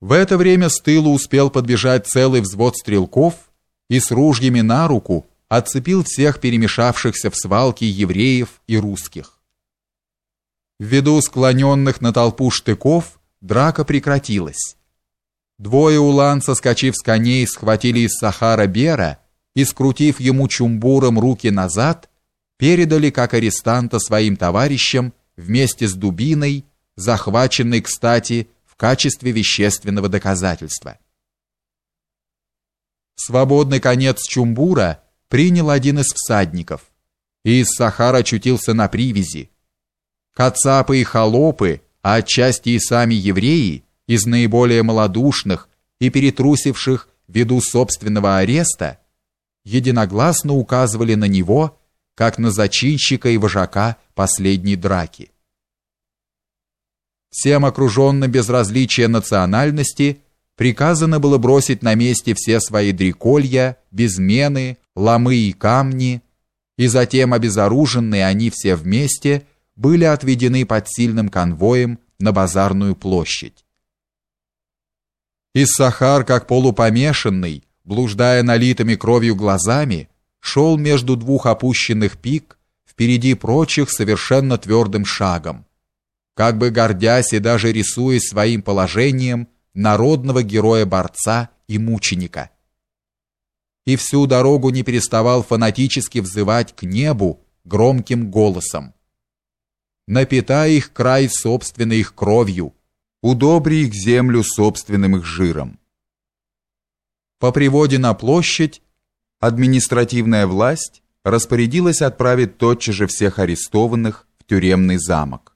В это время с тылу успел подбежать целый взвод стрелков и с ружьями на руку отцепил всех перемешавшихся в свалке евреев и русских. Ввиду склоненных на толпу штыков драка прекратилась. Двое улан, соскочив с коней, схватили из Сахара Бера и, скрутив ему чумбуром руки назад, передали как арестанта своим товарищам вместе с дубиной, захваченной, кстати, качестве вещественного доказательства. Свободный конец Чумбура принял один из всадников, и Сахара очутился на привязи. Кацапы и холопы, а отчасти и сами евреи, из наиболее малодушных и перетрусивших ввиду собственного ареста, единогласно указывали на него, как на зачинщика и вожака последней драки всем окруженным без различия национальности приказано было бросить на месте все свои дреколья, безмены, ломы и камни, и затем обезоруженные они все вместе были отведены под сильным конвоем на базарную площадь. Из Сахар, как полупомешанный, блуждая налитыми кровью глазами, шел между двух опущенных пик впереди прочих совершенно твердым шагом, как бы гордясь и даже рисуясь своим положением народного героя-борца и мученика. И всю дорогу не переставал фанатически взывать к небу громким голосом. Напитай их край собственной их кровью, удобри их землю собственным их жиром. По приводе на площадь административная власть распорядилась отправить тотчас же всех арестованных в тюремный замок.